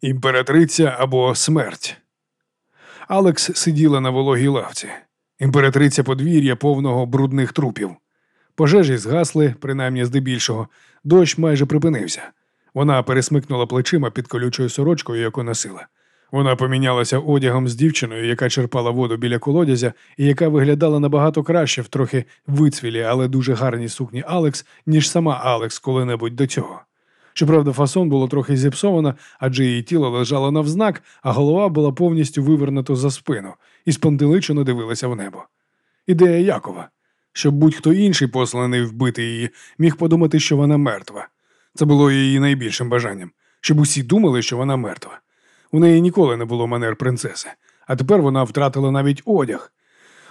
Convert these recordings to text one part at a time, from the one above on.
Імператриця або смерть. Алекс сиділа на вологій лавці. Імператриця подвір'я повного брудних трупів. Пожежі згасли, принаймні здебільшого, дощ майже припинився. Вона пересмикнула плечима під колючою сорочкою, яку носила. Вона помінялася одягом з дівчиною, яка черпала воду біля колодязя, і яка виглядала набагато краще в трохи вицвілі, але дуже гарній сукні Алекс, ніж сама Алекс коли-небудь до цього. Щоправда, фасон було трохи зіпсовано, адже її тіло лежало навзнак, а голова була повністю вивернута за спину і спонтеличено дивилася в небо. Ідея Якова, щоб будь-хто інший посланий вбити її, міг подумати, що вона мертва. Це було її найбільшим бажанням, щоб усі думали, що вона мертва. У неї ніколи не було манер принцеси, а тепер вона втратила навіть одяг.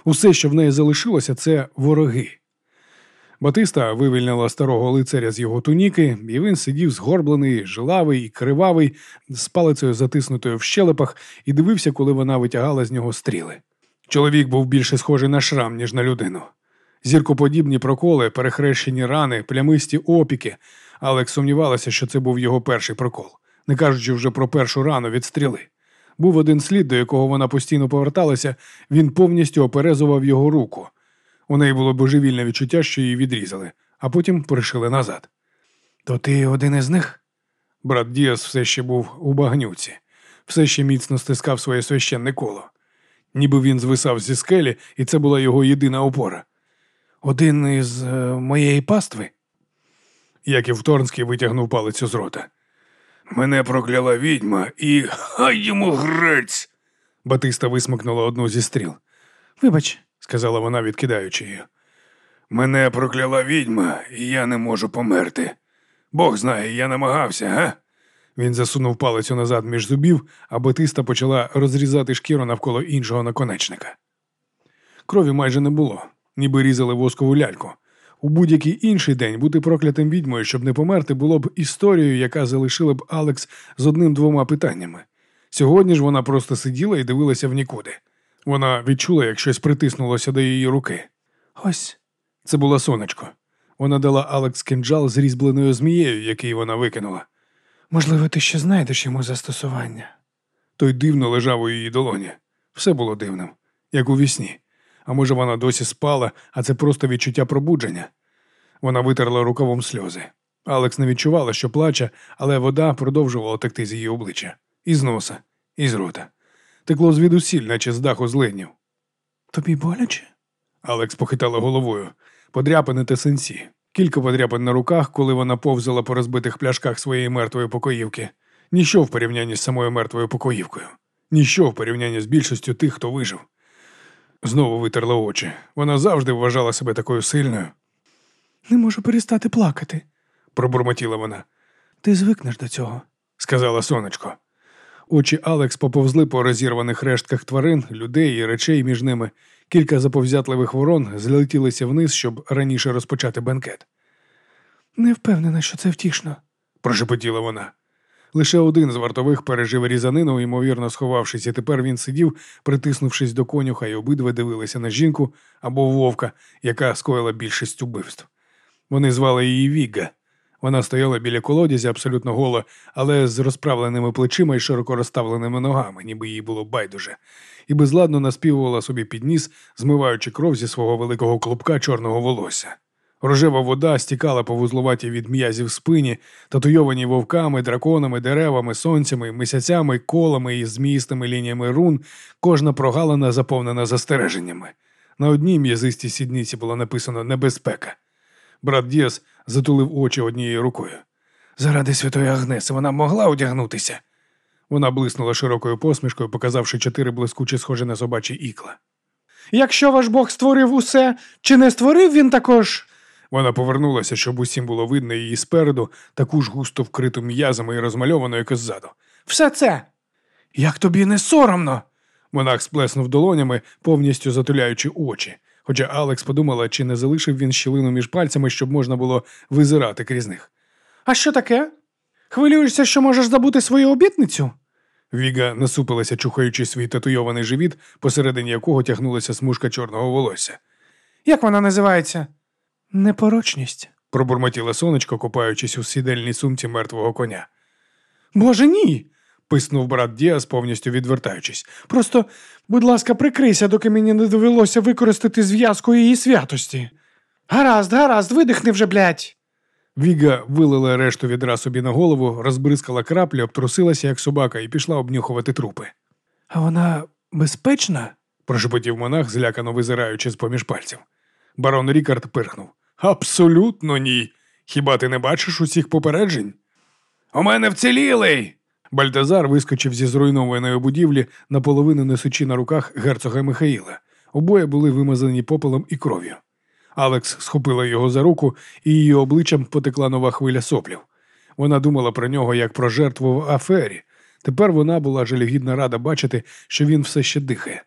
Усе, що в неї залишилося, це вороги. Батиста вивільнила старого лицаря з його туніки, і він сидів згорблений, жилавий і кривавий, з палицею затиснутою в щелепах, і дивився, коли вона витягала з нього стріли. Чоловік був більше схожий на шрам, ніж на людину. Зіркоподібні проколи, перехрещені рани, плямисті опіки. Алекс сумнівалася, що це був його перший прокол, не кажучи вже про першу рану від стріли. Був один слід, до якого вона постійно поверталася, він повністю оперезував його руку. У неї було божевільне відчуття, що її відрізали, а потім пришили назад. То ти один із них? Брат Діас все ще був у багнюці, все ще міцно стискав своє священне коло. Ніби він звисав зі скелі, і це була його єдина опора. Один із е, моєї пастви? Яків Торнський витягнув палицю з рота. Мене прокляла відьма і хай йому грець. Батиста висмикнула одну зі стріл. Вибач, сказала вона, відкидаючи її. Мене прокляла відьма, і я не можу померти. Бог знає, я намагався, га? Він засунув палицю назад між зубів, а Батиста почала розрізати шкіру навколо іншого наконечника. Крові майже не було, ніби різали воскову ляльку. У будь-який інший день бути проклятим відьмою, щоб не померти, було б історією, яка залишила б Алекс з одним-двома питаннями. Сьогодні ж вона просто сиділа і дивилася в нікуди. Вона відчула, як щось притиснулося до її руки. Ось це було сонечко. Вона дала Алекс кинджал з різьбленою змією, який вона викинула. Можливо, ти ще знайдеш йому застосування. Той дивно лежав у її долоні. Все було дивним, як у вісні. А може, вона досі спала, а це просто відчуття пробудження. Вона витерла рукавом сльози. Алекс не відчувала, що плаче, але вода продовжувала текти з її обличчя, із носа, із рота. Текло звідусіль, наче з даху злиднів. Тобі боляче? Алекс похитала головою. Подряпини та синці. Кілька подряпин на руках, коли вона повзала по розбитих пляшках своєї мертвої покоївки. Ніщо в порівнянні з самою мертвою покоївкою. Ніщо в порівнянні з більшістю тих, хто вижив. Знову витерла очі. Вона завжди вважала себе такою сильною. Не можу перестати плакати, пробурмотіла вона. Ти звикнеш до цього, сказала сонечко. Очі Алекс поповзли по розірваних рештках тварин, людей і речей між ними. Кілька заповзятливих ворон злетілися вниз, щоб раніше розпочати бенкет. Не впевнена, що це втішно, прошепотіла вона. Лише один з вартових пережив різанину, ймовірно сховавшись, і тепер він сидів, притиснувшись до конюха, і обидва дивилися на жінку або вовка, яка скоїла більшість убивств. Вони звали її Вігга. Вона стояла біля колодязя абсолютно гола, але з розправленими плечима і широко розставленими ногами, ніби їй було байдуже, і безладно наспівувала собі під ніс, змиваючи кров зі свого великого клубка чорного волосся. Рожева вода стікала по вузлуватій від м'язів спині, татуйовані вовками, драконами, деревами, сонцями, місяцями, колами і зміїстими лініями рун, кожна прогалина заповнена застереженнями. На одній м'язистій сідниці було написано Небезпека. Брат Діас затулив очі однією рукою. Заради святої Агнеси вона могла одягнутися. Вона блиснула широкою посмішкою, показавши чотири блискучі схожі на собачі ікла. Якщо ваш Бог створив усе, чи не створив він також? Вона повернулася, щоб усім було видно її спереду, таку ж густо вкриту м'язами і розмальовану, як і ззаду. Все це. Як тобі не соромно? Монах сплеснув долонями, повністю затуляючи очі. Хоча Алекс подумала, чи не залишив він щілину між пальцями, щоб можна було визирати крізь них. А що таке? Хвилюєшся, що можеш забути свою обітницю? Віга насупилася, чухаючи свій татуйований живіт, посередині якого тягнулася смужка чорного волосся. Як вона називається? Непорочність, пробурмотіла сонечко, копаючись у сідельній сумці мертвого коня. Боже ні. Писнув брат Діас, повністю відвертаючись. Просто, будь ласка, прикрийся, доки мені не довелося використати зв'язку її святості. Гаразд, гаразд, видихни вже, блядь. Віга вилила решту відра собі на голову, розбризкала краплі, обтрусилася, як собака, і пішла обнюхувати трупи. А вона безпечна? прошепотів монах, злякано визираючи з поміж пальців. Барон Рікард пирхнув. Абсолютно ні. Хіба ти не бачиш усіх попереджень? У мене вцілілий. Бальтазар вискочив зі зруйнованої будівлі, наполовину несучи на руках герцога Михаїла. Обоє були вимазані попелом і кров'ю. Алекс схопила його за руку, і її обличчям потекла нова хвиля соплів. Вона думала про нього як про жертву в афері. Тепер вона була жалюгідна рада бачити, що він все ще дихає.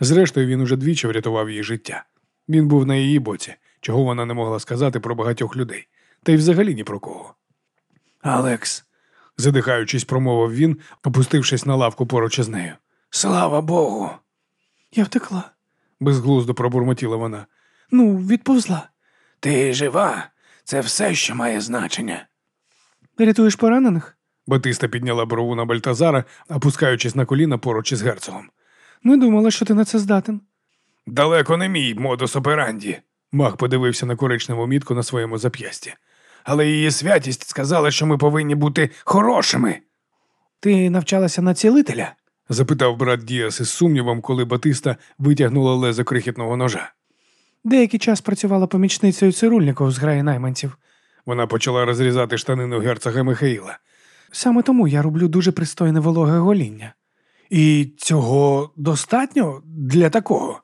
Зрештою, він уже двічі врятував її життя. Він був на її боці, чого вона не могла сказати про багатьох людей, та й взагалі ні про кого. Алекс, задихаючись, промовив він, опустившись на лавку поруч із нею. Слава Богу. Я втекла. безглуздо пробурмотіла вона. Ну, відповзла. Ти жива? Це все, що має значення. Рятуєш поранених? Батиста підняла брову на Бальтазара, опускаючись на коліна поруч із герцогом. Не думала, що ти на це здатен. Далеко не мій модус операнді. Мах подивився на коричневу мітку на своєму зап'ясті. Але її святість сказала, що ми повинні бути хорошими. Ти навчалася на цілителя? запитав брат Діас із сумнівом, коли Батиста витягнула лезо крихітного ножа. Деякий час працювала помічницею цирульників з граї найманців. Вона почала розрізати штанину герцога Михаїла. Саме тому я роблю дуже пристойне вологе гоління. І цього достатньо для такого.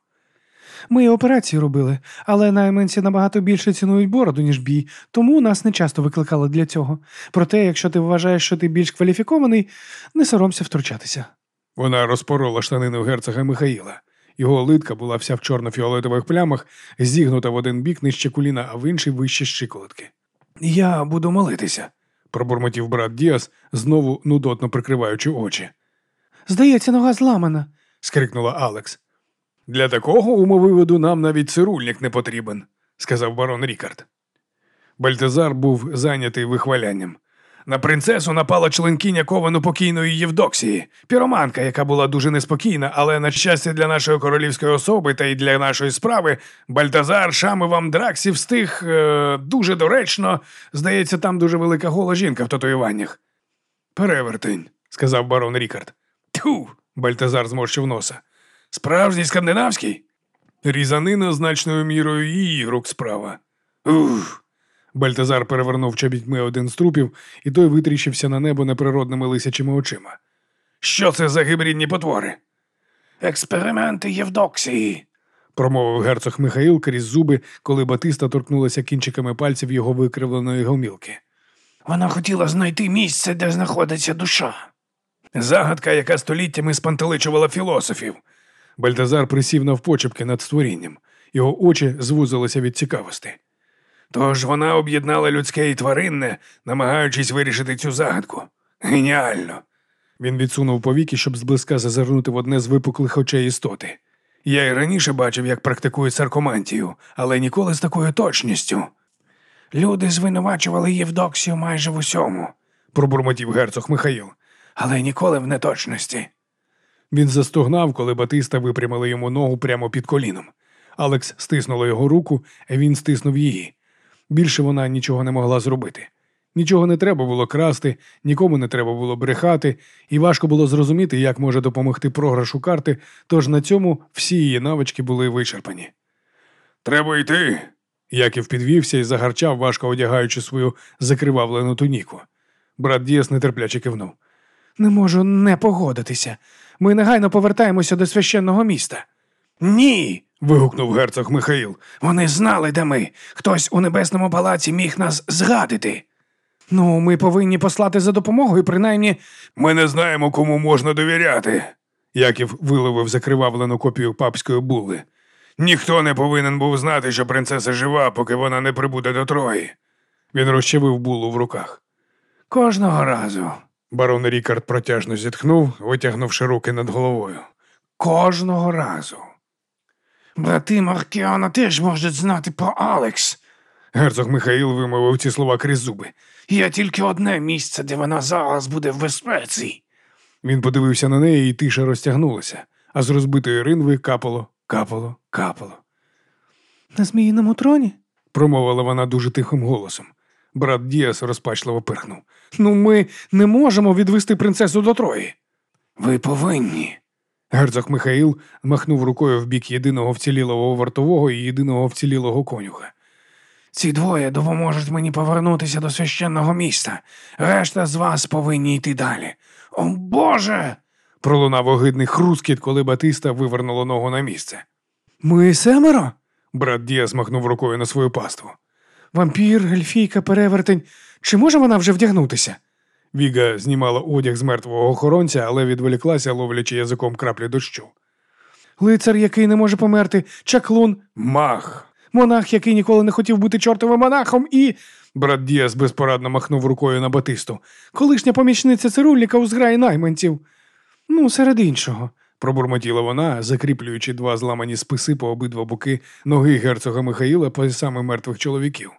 Ми операції робили, але найманці набагато більше цінують бороду, ніж бій, тому нас не часто викликали для цього. Проте, якщо ти вважаєш, що ти більш кваліфікований, не соромся втручатися. Вона розпорола штанину герцога Михаїла. Його литка була вся в чорно-фіолетових плямах, зігнута в один бік нижче коліна, а в інший вище щиколотки. Я буду молитися, пробурмотів брат Діас, знову нудотно прикриваючи очі. Здається, нога зламана, скрикнула Алекс. Для такого умовиводу нам навіть цирульник не потрібен, сказав барон Рікард. Бальтазар був зайнятий вихвалянням. На принцесу напала членкиня ковану покійної Євдоксії, піроманка, яка була дуже неспокійна, але на щастя для нашої королівської особи та й для нашої справи, Бальтазар Шамивам Драксі встиг е, дуже доречно, здається, там дуже велика гола жінка в татуюваннях. Перевертень, сказав барон Рікард. Тьфу, Бальтазар зморщив носа. Справжній скандинавський? Різанина значною мірою її рук справа. Ух. Бальтазар перевернув чобітьми один з трупів, і той витріщився на небо неприродними лисячими очима. Що це за гибридні потвори? Експерименти Євдоксії, промовив герцог Михаїл крізь зуби, коли Батиста торкнулася кінчиками пальців його викривленої гомілки. Вона хотіла знайти місце, де знаходиться душа. Загадка, яка століттями спантеличувала філософів. Бальтазар присів навпочепки над створінням. Його очі звузилися від цікавості. Тож вона об'єднала людське і тваринне, намагаючись вирішити цю загадку. Геніально. Він відсунув повіки, щоб зблизька зазирнути в одне з випуклих очей істоти. Я й раніше бачив, як практикують саркомантію, але ніколи з такою точністю. Люди звинувачували Євдоксію майже в усьому, пробурмотів герцог Михаїл, але ніколи в неточності. Він застогнав, коли Батиста випрямила йому ногу прямо під коліном. Алекс стиснула його руку, а він стиснув її. Більше вона нічого не могла зробити. Нічого не треба було красти, нікому не треба було брехати, і важко було зрозуміти, як може допомогти програшу карти, тож на цьому всі її навички були вичерпані. Треба йти. Яків підвівся і загарчав, важко одягаючи свою закривавлену туніку. Брат Діас нетерпляче кивнув. Не можу не погодитися. Ми негайно повертаємося до священного міста. Ні. вигукнув герцог Михаїл. Вони знали, де ми. Хтось у небесному палаці міг нас згадити. Ну, ми повинні послати за допомогою, принаймні. Ми не знаємо, кому можна довіряти. Яків виловив закривавлену копію папської були. Ніхто не повинен був знати, що принцеса жива, поки вона не прибуде до Трої. Він розчавив булу в руках. Кожного разу. Барон Рікард протяжно зітхнув, витягнувши руки над головою. Кожного разу. Брати Маркіана теж можуть знати про Алекс. Герцог Михаїл вимовив ці слова крізь зуби. Є тільки одне місце, де вона зараз буде в безпеці. Він подивився на неї, і тиша розтягнулася, а з розбитої ринви капало, капало, капало. На зміїному троні? промовила вона дуже тихим голосом. Брат Діас розпачливо пирхнув. Ну, ми не можемо відвести принцесу до Трої. Ви повинні. Герцог Михаїл махнув рукою в бік єдиного вцілілого вартового і єдиного вцілілого конюха. Ці двоє допоможуть мені повернутися до священного міста. Решта з вас повинні йти далі. О Боже. пролунав огидний хрускіт, коли Батиста вивернуло ногу на місце. Ми семеро? Брат Діас махнув рукою на свою паству. Вампір, ельфійка, перевертень. Чи може вона вже вдягнутися? Віга знімала одяг з мертвого охоронця, але відволіклася, ловлячи язиком краплі дощу. Лицар, який не може померти, чаклун, Мах. монах, який ніколи не хотів бути чортовим монахом, і. Брат Діас безпорадно махнув рукою на Батисту. Колишня помічниця цирульника у зграї найманців. Ну, серед іншого. Пробурмотіла вона, закріплюючи два зламані списи по обидва боки ноги герцога Михаїла по саме мертвих чоловіків.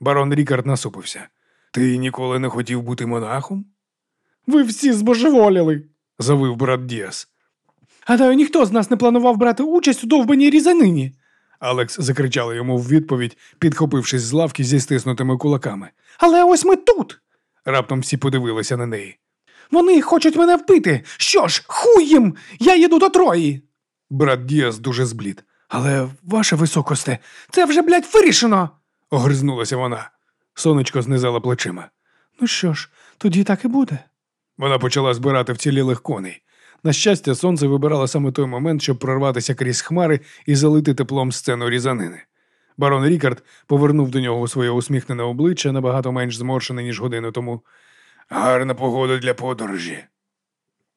Барон Рікард насупився. Ти ніколи не хотів бути монахом? Ви всі збожеволіли. завив брат Діас. Гадаю, ніхто з нас не планував брати участь у довбаній різанині. Алекс закричала йому в відповідь, підхопившись з лавки зі стиснутими кулаками. Але ось ми тут. Раптом всі подивилися на неї. Вони хочуть мене вбити. Що ж, хуй їм! Я їду до Трої. Брат Діас дуже зблід. Але, ваше високосте, це вже, блядь, вирішено. Огризнулася вона. Сонечко знизала плечима. Ну що ж, тоді так і буде. Вона почала збирати вцілілих коней. На щастя, сонце вибирало саме той момент, щоб прорватися крізь хмари і залити теплом сцену різанини. Барон Рікард повернув до нього своє усміхнене обличчя набагато менш зморшене, ніж годину тому. Гарна погода для подорожі,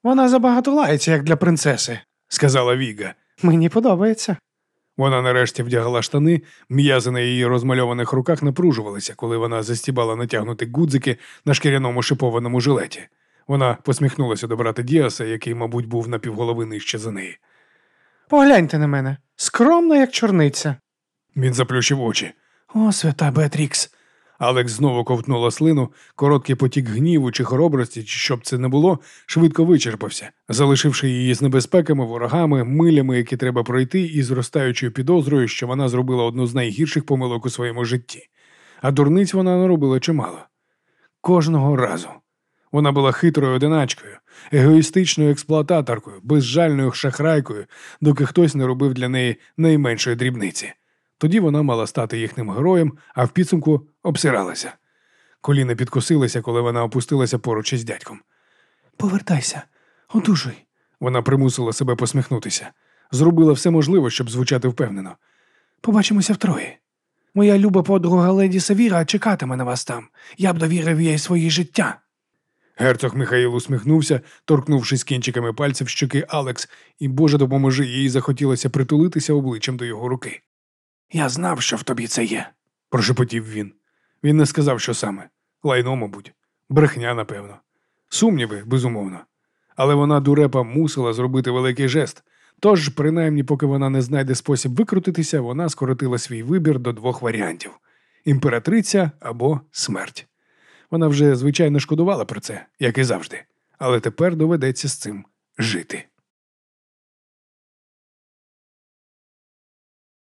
Вона забагато лається, як для принцеси. сказала Віга. Мені подобається. Вона нарешті вдягала штани, м'язи на її розмальованих руках напружувалися, коли вона застібала натягнути гудзики на шкіряному шипованому жилеті. Вона посміхнулася до брата Діаса, який, мабуть, був на півголови нижче за неї. Погляньте на мене. Скромна, як чорниця. Він заплющив очі. О, свята Беатрікс. Алекс знову ковтнула слину, короткий потік гніву чи хоробрості, чи щоб це не було, швидко вичерпався, залишивши її з небезпеками, ворогами, милями, які треба пройти, і зростаючою підозрою, що вона зробила одну з найгірших помилок у своєму житті. А дурниць вона наробила чимало. Кожного разу. Вона була хитрою одиначкою, егоїстичною експлуататоркою, безжальною шахрайкою, доки хтось не робив для неї найменшої дрібниці. Тоді вона мала стати їхнім героєм, а в підсумку обсиралася. Коліна підкосилися, коли вона опустилася поруч із дядьком. Повертайся, одужуй. Вона примусила себе посміхнутися. Зробила все можливе, щоб звучати впевнено. Побачимося втроє. Моя люба подруга леді Савіра чекатиме на вас там. Я б довірив їй своє життя. Герцог Михаїл усміхнувся, торкнувшись кінчиками пальців щоки Алекс, і Боже допоможи, їй захотілося притулитися обличчям до його руки. Я знав, що в тобі це є, прошепотів він. Він не сказав, що саме. Лайно, мабуть, брехня, напевно. Сумніви, безумовно. Але вона, дурепа, мусила зробити великий жест. Тож, принаймні, поки вона не знайде спосіб викрутитися, вона скоротила свій вибір до двох варіантів імператриця або смерть. Вона вже звичайно шкодувала про це, як і завжди, але тепер доведеться з цим жити.